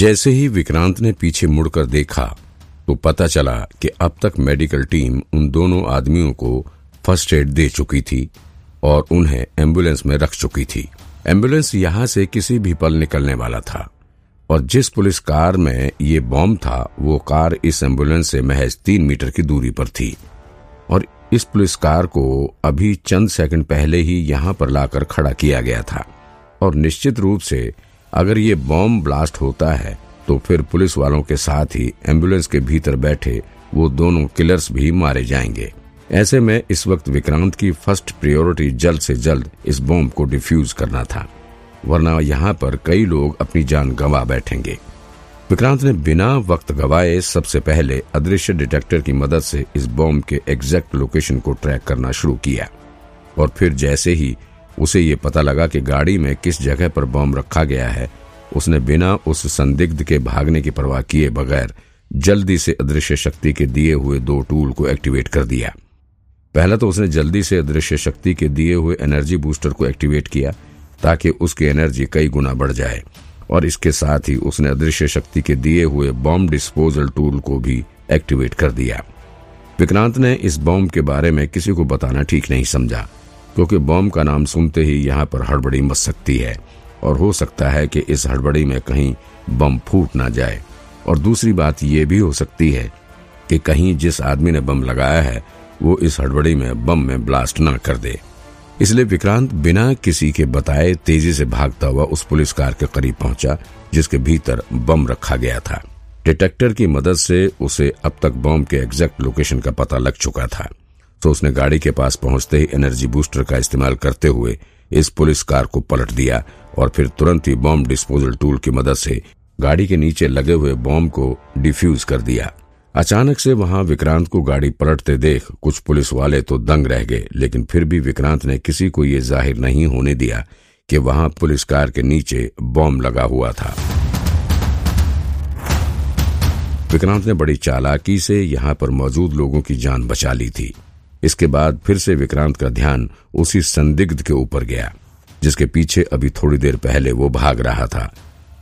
जैसे ही विक्रांत ने पीछे मुड़कर देखा तो पता चला कि अब तक मेडिकल टीम उन दोनों आदमियों को फ़र्स्ट एड दे चुकी थी और उन्हें एंबुलेंस में रख चुकी थी। एंबुलेंस यहाँ से किसी भी पल निकलने वाला था और जिस पुलिस कार में ये बॉम्ब था, वो कार इस एंबुलेंस से महज तीन मीटर की दूरी पर थी और इस पुलिस कार को अभी चंद सेकंड पहले ही यहाँ पर लाकर खड़ा किया गया था और निश्चित रूप से अगर ये बॉम्ब ब्लास्ट होता है तो फिर पुलिस वालों के साथ ही एंबुलेंस के भीतर बैठे वो दोनों किलर्स भी मारे जाएँगे। ऐसे में इस वक्त विक्रांत की फ़र्स्ट प्रायोरिटी जल्द से जल्द इस बॉम्ब को डिफ्यूज करना था, वरना यहाँ पर कई लोग अपनी जान गंवा बैठेंगे। विक्रांत ने बिना वक्त गवाए सबसे पहले अदृश्य डिटेक्टर की मदद से इस बॉम्ब के एग्जैक्ट लोकेशन को ट्रैक करना शुरू किया और फिर जैसे ही उसे ये पता लगा कि गाड़ी में किस जगह पर बॉम्ब रखा गया है। उसने बिना उस संदिग्ध के भागने की परवाह किए बगैर जल्दी से अदृश्य शक्ति के दिए हुए दो टूल को एक्टिवेट कर दिया। पहला तो उसने जल्दी से अदृश्य शक्ति के दिए हुए एनर्जी बूस्टर को एक्टिवेट किया ताकि उसकी एनर्जी कई गुना बढ़ जाए। और इसके साथ ही उसने अदृश्य शक्ति के दिए हुए बॉम्ब डिस्पोजल टूल को भी एक्टिवेट कर दिया। विक्रांत ने इस बॉम्ब के बारे में किसी को बताना ठीक नहीं समझा। क्योंकि बॉम्ब का नाम सुनते ही यहाँ पर हड़बड़ी मच सकती है और हो सकता है कि इस हड़बड़ी में कहीं बम फूट ना जाए। और दूसरी बात यह भी हो सकती है कि कहीं जिस आदमी ने बम लगाया है, वो इस हड़बड़ी में बम में ब्लास्ट ना कर दे। इसलिए विक्रांत बिना किसी के बताए तेज़ी से भागता हुआ उस पुलिस कार के करीब पहुँचा, जिसके भीतर बम रखा गया था। डिटेक्टर की मदद से उसे अब तक बम के एग्जैक्ट लोकेशन का पता लग चुका था। तो उसने गाड़ी के पास पहुँचते ही एनर्जी बूस्टर का इस्तेमाल करते हुए इस पुलिस कार को पलट दिया और फिर तुरंत ही बॉम्ब डिस्पोजल टूल की मदद से गाड़ी के नीचे लगे हुए बॉम्ब को डिफ्यूज कर दिया। अचानक से वहाँ विक्रांत को गाड़ी पलटते देख कुछ पुलिस वाले तो दंग रह गए, लेकिन फिर भी विक्रांत ने किसी को ये ज़ाहिर नहीं होने दिया कि वहाँ पुलिस कार के नीचे बॉम्ब लगा हुआ था। विक्रांत ने बड़ी चालाकी से यहाँ पर मौजूद लोगों की जान बचा ली थी। इसके बाद फिर से विक्रांत का ध्यान उसी संदिग्ध के ऊपर गया, जिसके पीछे अभी थोड़ी देर पहले वो भाग रहा था।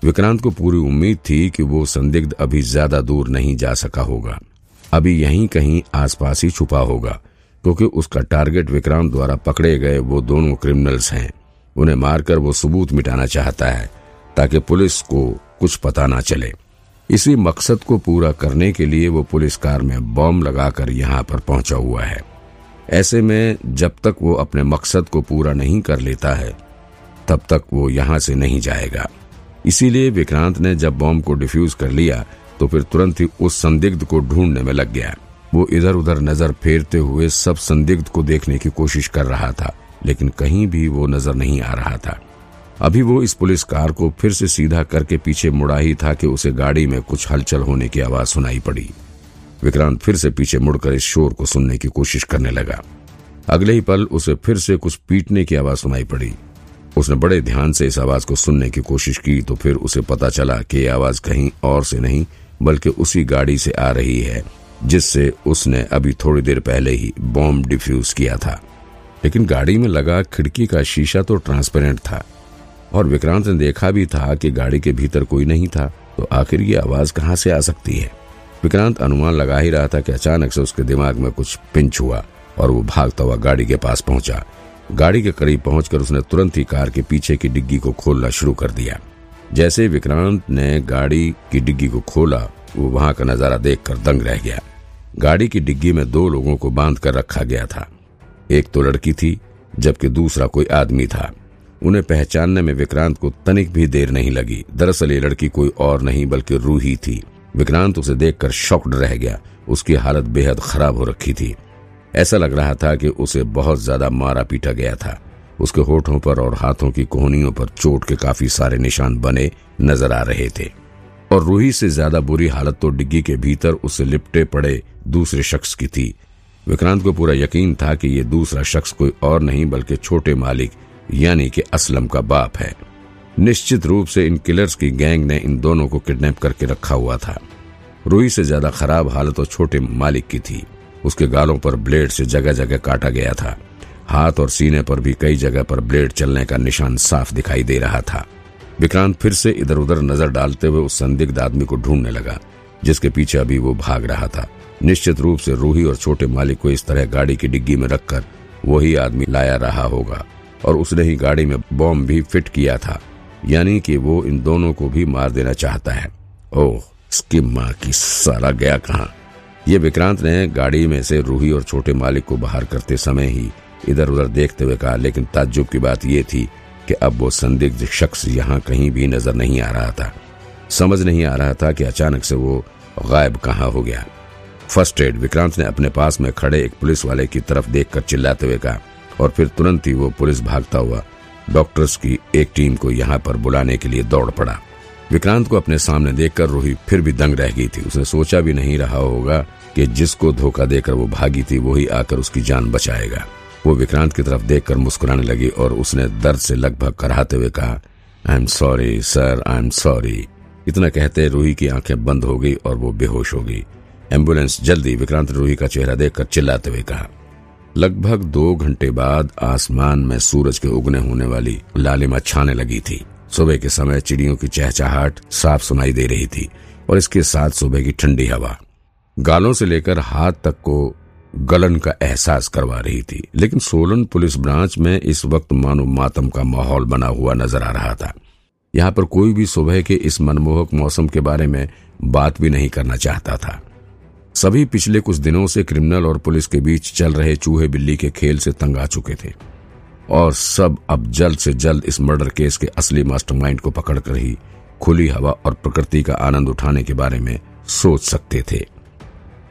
विक्रांत को पूरी उम्मीद थी कि वो संदिग्ध अभी ज़्यादा दूर नहीं जा सका होगा। अभी यहीं कहीं आसपास ही छुपा होगा, क्योंकि उसका टारगेट विक्रांत द्वारा पकड़े गए वो दोनों क्रिमिनल्स हैं। उन्हें मारकर वो सबूत मिटाना चाहता है, ताकि पुलिस को कुछ पता ना चले। इसी मकसद को पूरा करने के लिए वो पुलिस कार में बॉम्ब लगाकर यहाँ पर पहुँचा हुआ है। ऐसे में जब तक वो अपने मकसद को पूरा नहीं कर लेता है, तब तक वो यहाँ से नहीं जाएगा। इसीलिए विक्रांत ने जब बॉम्ब को डिफ्यूज कर लिया तो फिर तुरंत ही उस संदिग्ध को ढूँढने में लग गया। वो इधर उधर नज़र फेरते हुए सब संदिग्ध को देखने की कोशिश कर रहा था, लेकिन कहीं भी वो नज़र नहीं आ रहा था। अभी वो इस पुलिस कार को फिर से सीधा करके पीछे मुड़ा ही था कि उसे गाड़ी में कुछ हलचल होने की आवाज़ सुनाई पड़ी। विक्रांत फिर से पीछे मुड़कर इस शोर को सुनने की कोशिश करने लगा। अगले ही पल उसे फिर से कुछ पीटने की आवाज़ सुनाई पड़ी। उसने बड़े ध्यान से इस आवाज़ को सुनने की कोशिश की तो फिर उसे पता चला कि यह आवाज़ कहीं और से नहीं, बल्कि उसी गाड़ी से आ रही है, जिससे उसने अभी थोड़ी देर पहले ही बॉम्ब डिफ्यूज किया था। लेकिन गाड़ी में लगा खिड़की का शीशा तो ट्रांसपेरेंट था, और विक्रांत ने देखा भी था कि गाड़ी के भीतर कोई नहीं था तो आखिर ये आवाज़ कहाँ से आ सकती है? विक्रांत अनुमान लगा ही रहा था कि अचानक से उसके दिमाग में कुछ पिंच हुआ और वो भागता हुआ गाड़ी के पास पहुँचा। गाड़ी के करीब पहुंचकर उसने तुरंत ही कार के पीछे की डिग्गी को खोलना शुरू कर दिया। जैसे विक्रांत ने गाड़ी की डिग्गी को खोला, वो वहाँ का नज़ारा देखकर दंग रह गया। गाड़ी की डिग्गी में दो लोगों को बाँध कर रखा गया था। एक तो लड़की थी, जबकि दूसरा कोई आदमी था। उन्हें पहचानने में विक्रांत को तनिक भी देर नहीं लगी। दरअसल ये लड़की कोई और नहीं, बल्कि रूही थी। विक्रांत उसे देखकर शॉक्ड रह गया। उसकी हालत बेहद खराब हो रखी थी। ऐसा लग रहा था कि उसे बहुत ज़्यादा मारा पीटा गया था। उसके होठों पर और हाथों की कोहनियों पर चोट के काफ़ी सारे निशान बने नज़र आ रहे थे। और रूही से ज़्यादा बुरी हालत तो डिग्गी के भीतर उसे लिपटे पड़े दूसरे शख्स की थी। विक्रांत को पूरा यकीन था कि ये दूसरा शख्स कोई और नहीं बल्कि छोटे मालिक, यानी कि असलम का बाप है। निश्चित रूप से इन किलर्स की गैंग ने इन दोनों को किडनैप करके रखा हुआ था। रूही से ज़्यादा खराब हालत तो छोटे मालिक की थी। उसके गालों पर ब्लेड से जगह जगह काटा गया था। हाथ और सीने पर भी कई जगह पर ब्लेड चलने का निशान साफ़ दिखाई दे रहा था। विक्रांत फिर से इधर उधर नज़र डालते हुए उस संदिग्ध आदमी को ढूँढने लगा, जिसके पीछे अभी वो भाग रहा था। निश्चित रूप से रूही और छोटे मालिक को इस तरह गाड़ी की डिग्गी में रखकर वही आदमी लाया रहा होगा, और उसने ही गाड़ी में बॉम्ब भी फिट किया था। यानी कि वो इन दोनों को भी मार देना चाहता है। ओह, इसकी माँ की सारा गया कहा? ये विक्रांत ने गाड़ी में से रूही और छोटे मालिक को बाहर करते समय ही इधर उधर देखते हुए कहा, लेकिन ताज्जुब की बात यह थी कि अब वो संदिग्ध शख्स यहाँ कहीं भी नज़र नहीं आ रहा था। समझ नहीं आ रहा था कि अचानक से वो गायब कहाँ हो गया। फ़र्स्ट एड विक्रांत ने अपने पास में खड़े एक पुलिस वाले की तरफ़ देखकर चिल्लाते हुए कहा, और फिर तुरंत ही वो पुलिस भागता हुआ डॉक्टर्स की एक टीम को यहाँ पर बुलाने के लिए दौड़ पड़ा। विक्रांत को अपने सामने देखकर रूही फिर भी दंग रह गई थी। उसने सोचा भी नहीं रहा होगा कि जिसको धोखा देकर वो भागी थी, वही आकर उसकी जान बचाएगा। वो विक्रांत की तरफ़ देखकर मुस्कुराने लगी और उसने दर्द से लगभग कराते हुए कहा, I am sorry, sir, I am sorry. इतना कहते रूही की आँखें बंद हो गई और वो बेहोश हो गई। एंबुलेंस जल्दी, विक्रांत रूही का चेहरा देखकर चिल्लाते हुए कहा लगभग दो घंटे बाद आसमान में सूरज के उगने होने वाली लालिमा छाने लगी थी। सुबह के समय चिड़ियों की चहचहाट साफ़ सुनाई दे रही थी और इसके साथ सुबह की ठंडी हवा। गालों से लेकर हाथ तक को गलन का एहसास करवा रही थी, लेकिन सोलन पुलिस ब्रांच में इस वक्त मानो मातम का माहौल बना हुआ नज़र आ रहा था। यहाँ पर कोई भी सुबह के इस मनमोहक मौसम के बारे में बात भी नहीं करना चाहता था। सभी पिछले कुछ दिनों से क्रिमिनल और पुलिस के बीच चल रहे चूहे बिल्ली के खेल से तंग आ चुके थे। और सब अब जल्द से जल्द इस मर्डर केस के असली मास्टरमाइंड को पकड़कर ही खुली हवा और प्रकृति का आनंद उठाने के बारे में सोच सकते थे।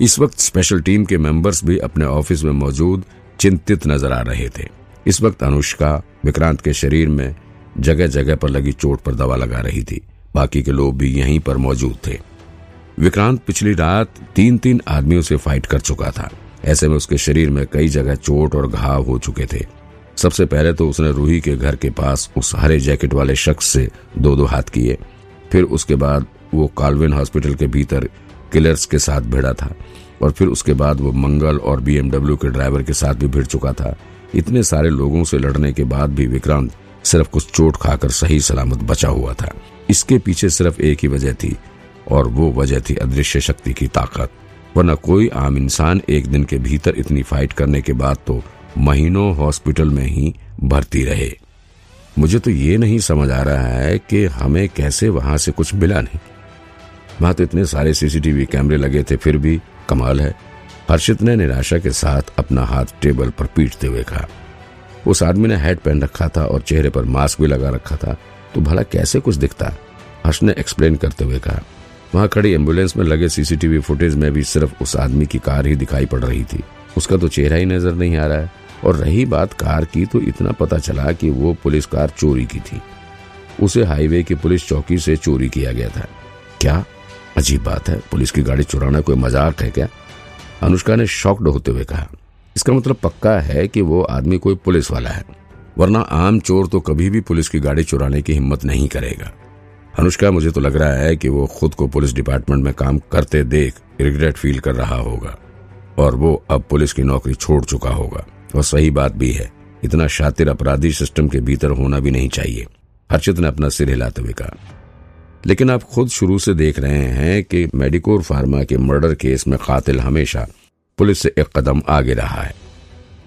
इस वक्त स्पेशल टीम के मेंबर्स भी अपने ऑफ़िस में मौजूद चिंतित नज़र आ रहे थे। इस वक्त अनुष्का विक्रांत के शरीर में जगह जगह पर लगी चोट पर दवा लगा रही थी। बाकी के लोग भी यहीं पर मौजूद थे। विक्रांत पिछली रात तीन तीन आदमियों से फाइट कर चुका था। ऐसे में उसके शरीर में कई जगह चोट और घाव हो चुके थे। सबसे पहले तो उसने रूही के घर के पास उस हरे जैकेट वाले शख्स से दो दो हाथ किए। फिर उसके बाद वो कालविन हॉस्पिटल के भीतर किलर्स के साथ भिड़ा था। और फिर उसके बाद वो मंगल और बीएमडब्ल्यू के ड्राइवर के साथ भी भिड़ चुका था। इतने सारे लोगों से लड़ने के बाद भी विक्रांत सिर्फ़ कुछ चोट खाकर सही सलामत बचा हुआ था। इसके पीछे सिर्फ़ एक ही वजह थी और वो वजह थी अदृश्य शक्ति की ताकत। वरना कोई आम इंसान एक दिन के भीतर इतनी फाइट करने के बाद तो महीनों हॉस्पिटल में ही भर्ती रहे। मुझे तो ये नहीं समझ आ रहा है कि हमें कैसे वहाँ से कुछ मिला नहीं। वहाँ तो इतने सारे सीसीटीवी कैमरे लगे थे, फिर भी कमाल है। हर्षित ने निराशा के साथ अपना हाथ टेबल पर पीटते हुए कहा। उस आदमी ने हेड पहन रखा था और चेहरे पर मास्क भी लगा रखा था। तो भला कैसे कुछ दिखता? हर्ष ने एक्सप्लेन करते हुए कहा। वहाँ खड़ी एंबुलेंस में लगे सीसीटीवी फुटेज में भी सिर्फ़ उस आदमी की कार ही दिखाई पड़ रही थी। उसका तो चेहरा ही नज़र नहीं आ रहा है। और रही बात कार की तो इतना पता चला कि वो पुलिस कार चोरी की थी। उसे हाईवे की पुलिस चौकी से चोरी किया गया था। क्या? अजीब बात है। पुलिस की गाड़ी चुराना कोई मज़ाक है क्या? अनुष्का ने शॉक्ड होते हुए कहा, इसका मतलब पक्का है कि वो आदमी कोई पुलिस वाला है। वरना आम चोर तो कभी भी पुलिस की गाड़ी चुराने की हिम्मत नहीं करेगा। अनुष्का, मुझे तो लग रहा है कि वो खुद को पुलिस डिपार्टमेंट में काम करते देख रिग्रेट फील कर रहा होगा और वो अब पुलिस की नौकरी छोड़ चुका होगा। और सही बात भी है, इतना शातिर अपराधी सिस्टम के भीतर होना भी नहीं चाहिए। हर्षित ने अपना सिर हिलाते हुए कहा। लेकिन आप खुद शुरू से देख रहे हैं कि मेडिकोर फार्मा के मर्डर केस में कातिल हमेशा पुलिस से एक कदम आगे रहा है।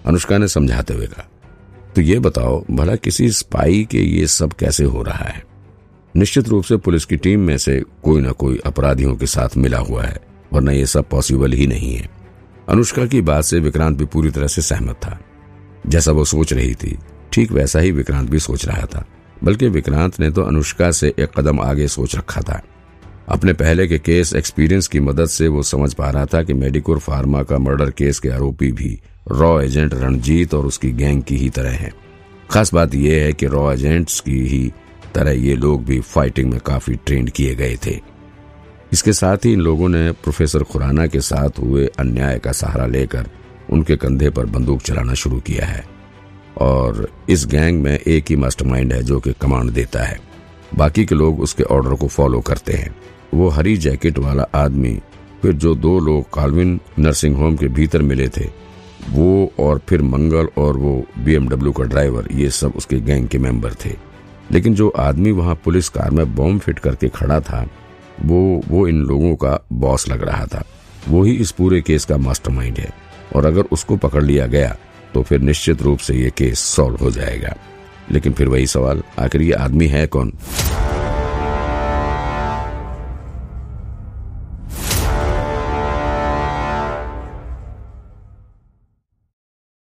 अनुष्का ने समझाते हुए कहा तो ये बताओ, भला किसी स्पाई के ये सब कैसे हो रहा है? निश्चित रूप से पुलिस की टीम में से कोई ना कोई अपराधियों के साथ मिला हुआ है, वरना ये सब पॉसिबल ही नहीं है। अनुष्का की बात से विक्रांत भी पूरी तरह से सहमत था। जैसा वो सोच रही थी, ठीक वैसा ही विक्रांत भी सोच रहा था, बल्कि विक्रांत ने तो अनुष्का से एक कदम आगे सोच रखा था। अपने पहले के केस एक्सपीरियंस की मदद से वो समझ पा रहा था कि मेडिकोर फार्मा का मर्डर केस के आरोपी भी रॉ एजेंट रणजीत और उसकी गैंग की ही तरह हैं। खास बात यह है कि रॉ एजेंट्स की ही तरह ये लोग भी फाइटिंग में काफ़ी ट्रेंड किए गए थे। इसके साथ ही इन लोगों ने प्रोफेसर खुराना के साथ हुए अन्याय का सहारा लेकर उनके कंधे पर बंदूक चलाना शुरू किया है। और इस गैंग में एक ही मास्टरमाइंड है जो कि कमांड देता है। बाकी के लोग उसके ऑर्डर को फॉलो करते हैं। वो हरी जैकेट वाला आदमी, फिर जो दो लोग कालविन नर्सिंग होम के भीतर मिले थे, वो और फिर मंगल और वो बीएमडब्ल्यू का ड्राइवर ये सब उसके गैंग के मेंबर थे। लेकिन जो आदमी वहाँ पुलिस कार में बॉम्ब फिट करके खड़ा था, वो वो इन लोगों का बॉस लग रहा था। वो ही इस पूरे केस का मास्टरमाइंड है। और अगर उसको पकड़ लिया गया तो फिर निश्चित रूप से ये केस सॉल्व हो जाएगा। लेकिन फिर वही सवाल, आखिर ये आदमी है कौन?